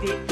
qualité